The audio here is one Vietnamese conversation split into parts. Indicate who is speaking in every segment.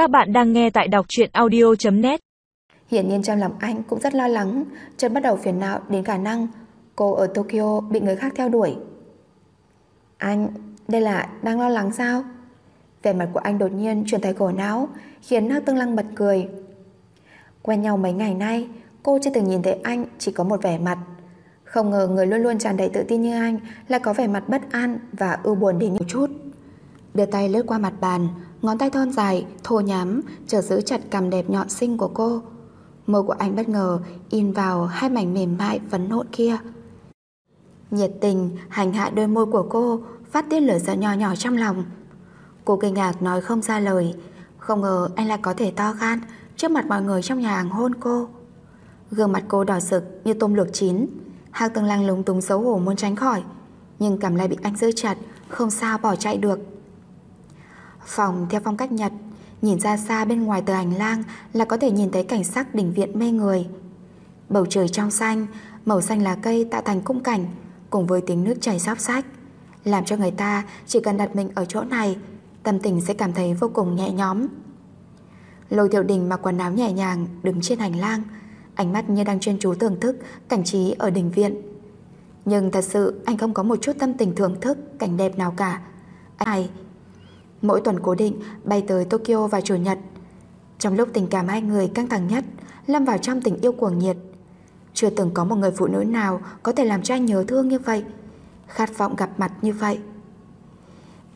Speaker 1: Các bạn đang nghe tại đọc truyện audio.net
Speaker 2: Hiển nhiên trong lòng anh cũng rất lo lắng, chợt bắt đầu phiền não đến khả năng cô ở Tokyo bị người khác theo đuổi. Anh, đây là đang lo lắng sao? Vẻ mặt của anh đột nhiên chuyển thành khổ não, khiến Hắc Tương Lăng bật cười. Quen nhau mấy ngày nay, cô chưa từng nhìn thấy anh chỉ có một vẻ mặt. Không ngờ người luôn luôn tràn đầy tự tin như anh lại có vẻ mặt bất an và ưu buồn đến nhiều chút. Đưa tay lướt qua mặt bàn, ngón tay thon dài, thô nhám, trở giữ chặt cằm đẹp nhọn xinh của cô. Môi của anh bất ngờ in vào hai mảnh mềm mại phấn nộn kia. Nhiệt tình hành hạ đôi môi của cô phát tiết lửa giận nhỏ nhỏ trong lòng. Cô kinh ngạc nói không ra lời, không ngờ anh lại có thể to gan trước mặt mọi người trong nhà hàng hôn cô. Gương mặt cô đỏ sực như tôm luộc chín, Hạc tầng Lăng lúng túng xấu hổ muốn tránh khỏi, nhưng cảm lại bị anh giữ chặt, không sao bỏ chạy được. Phòng theo phong cách Nhật, nhìn ra xa bên ngoài từ hành lang là có thể nhìn thấy cảnh sắc đỉnh viện mê người. Bầu trời trong xanh, màu xanh lá cây tạo thành cung cảnh, cùng với tiếng nước chảy xóc sách, làm cho người ta chỉ cần đặt mình ở chỗ này, tâm tình sẽ cảm thấy vô cùng nhẹ nhõm. Lôi Tiểu Đình mặc quần áo nhẹ nhàng đứng trên hành lang, ánh mắt như đang chuyên chú thưởng thức cảnh trí ở đình viện. Nhưng thật sự anh không có một chút tâm tình thưởng thức cảnh đẹp nào cả. Anh này Mỗi tuần cố định, bay tới Tokyo vào Chủ nhật. Trong lúc tình cảm hai người căng thẳng nhất, Lâm vào trong tình yêu cuồng nhiệt. Chưa từng có một người phụ nữ nào Có thể làm cho anh nhớ thương như vậy, Khát vọng gặp mặt như vậy.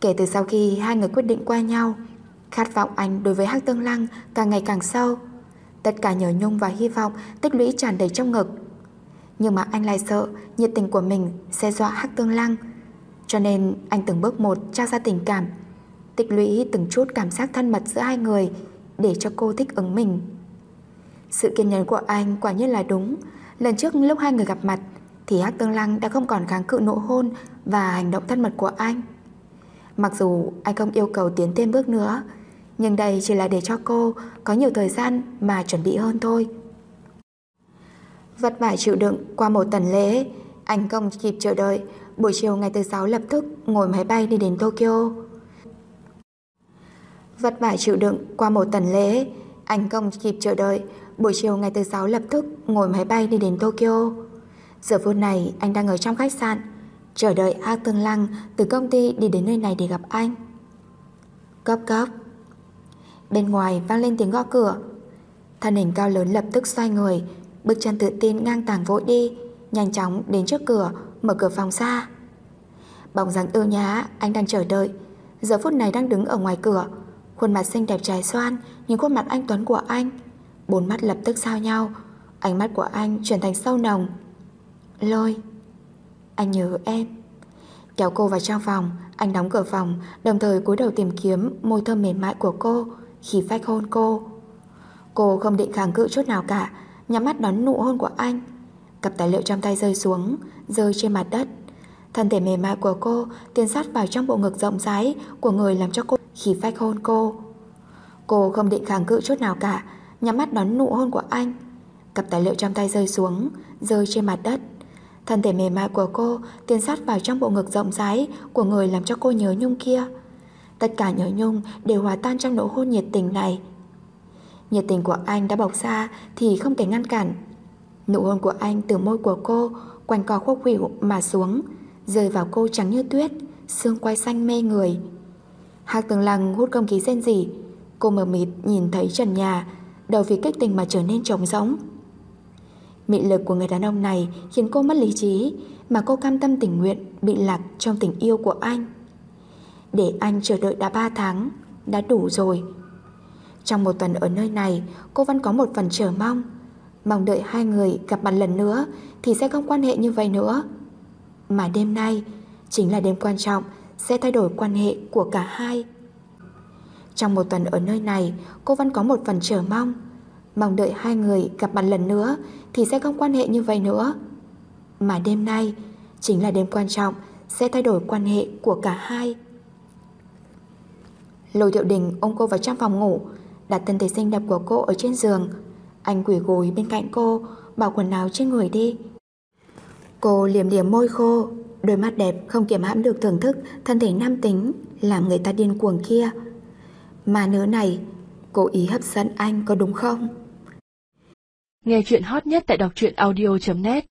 Speaker 2: Kể từ sau khi hai người quyết định qua nhau, Khát vọng anh đối với Hắc Tương Lăng Càng ngày càng sâu. Tất cả nhớ nhung và hy vọng Tích lũy tràn đầy trong ngực. Nhưng mà anh lại sợ nhiệt tình của mình Sẽ dọa Hắc Tương Lăng, Cho nên anh từng bước một trao ra tình cảm tích lũy từng chút cảm giác thân mật giữa hai người để cho cô thích ứng mình. Sự kiên nhẫn của anh quả nhiên là đúng. Lần trước lúc hai người gặp mặt thì Hắc Tương Lăng đã không còn kháng cự nụ hôn và hành động thân mật của anh. Mặc dù anh không yêu cầu tiến thêm bước nữa, nhưng đây chỉ là để cho cô có nhiều thời gian mà chuẩn bị hơn thôi. Vất vả chịu đựng qua một tuần lễ, anh không kịp chờ đợi, buổi chiều ngày thứ sáu lập tức ngồi máy bay đi đến Tokyo. Vất vả chịu đựng qua một tuần lễ, anh không kịp chờ đợi, buổi chiều ngày thứ sáu lập tức ngồi máy bay đi đến Tokyo. Giờ phút này anh đang ở trong khách sạn, chờ đợi A Tương Lăng từ công ty đi đến nơi này để gặp anh. Cấp cấp. Bên ngoài vang lên tiếng gõ cửa. Thân hình cao lớn lập tức xoay người, bước chân tự tin ngang tàng vội đi, nhanh chóng đến trước cửa, mở cửa phòng ra. Bóng dáng ưu nhã anh đang chờ đợi, giờ phút này đang đứng ở ngoài cửa, Khuôn mặt xinh đẹp trái xoan Nhìn khuôn mặt anh Tuấn của anh. Bốn mắt lập tức giao nhau, Ánh mắt của anh chuyển thành sâu nồng. Lôi, Anh nhớ em. Kéo cô vào trong phòng, Anh đóng cửa phòng, Đồng thời cúi đầu tìm kiếm môi thơm mềm mại của cô, Khi phách hôn cô. Cô không định kháng cự chút nào cả, Nhắm mắt đón nụ hôn của anh. Cặp tài liệu trong tay rơi xuống, Rơi trên mặt đất. Thân thể mềm mại của cô tiến sát vào trong bộ ngực rộng rãi của người làm cho cô khi phách hôn cô. Cô không định kháng cự chút nào cả, nhắm mắt đón nụ hôn của anh. Cặp tài liệu trong tay rơi xuống, rơi trên mặt đất. Thân thể mềm mại của cô tiến sát vào trong bộ ngực rộng rãi của người làm cho cô nhớ nhung kia. Tất cả nhớ nhung đều hòa tan trong nụ hôn nhiệt tình này. Nhiệt tình của anh đã bộc ra thì không thể ngăn cản. Nụ hôn của anh từ môi của cô quanh co khúc khuỷu mà xuống, rơi vào cô trắng như tuyết, xương quai xanh mê người. Hạc Tường Lăng hút không khí xen gì. Cô mờ mịt nhìn thấy trần nhà, Đầu vì kích tình mà trở nên trống rỗng. Mị lực của người đàn ông này Khiến cô mất lý trí, Mà cô cam tâm tình nguyện Bị lạc trong tình yêu của anh. Để anh chờ đợi đã 3 tháng, Đã đủ rồi. Trong một tuần ở nơi này, Cô vẫn có một phần chờ mong. Mong đợi hai người gặp mặt lần nữa Thì sẽ không quan hệ như vậy nữa. Mà đêm nay Chính là đêm quan trọng sẽ thay đổi quan hệ của cả hai. Trong một tuần ở nơi này, cô vẫn có một phần chờ mong. Mong đợi hai người gặp mặt lần nữa thì sẽ không quan hệ như vậy nữa. Mà đêm nay chính là đêm quan trọng sẽ thay đổi quan hệ của cả hai. Lôi Thiệu Đình ôm cô vào trong phòng ngủ, đặt thân thể xinh đẹp của cô ở trên giường. Anh quỷ gối bên cạnh cô, bảo quần áo trên người đi. Cô liềm liềm môi khô, Đôi mắt đẹp không kiềm hãm được thưởng thức, thân thể nam tính làm người ta điên cuồng kia. Mà nữ này, cố ý hấp dẫn anh có đúng không?
Speaker 1: Nghe chuyện hot nhất tại đọc truyện audio.net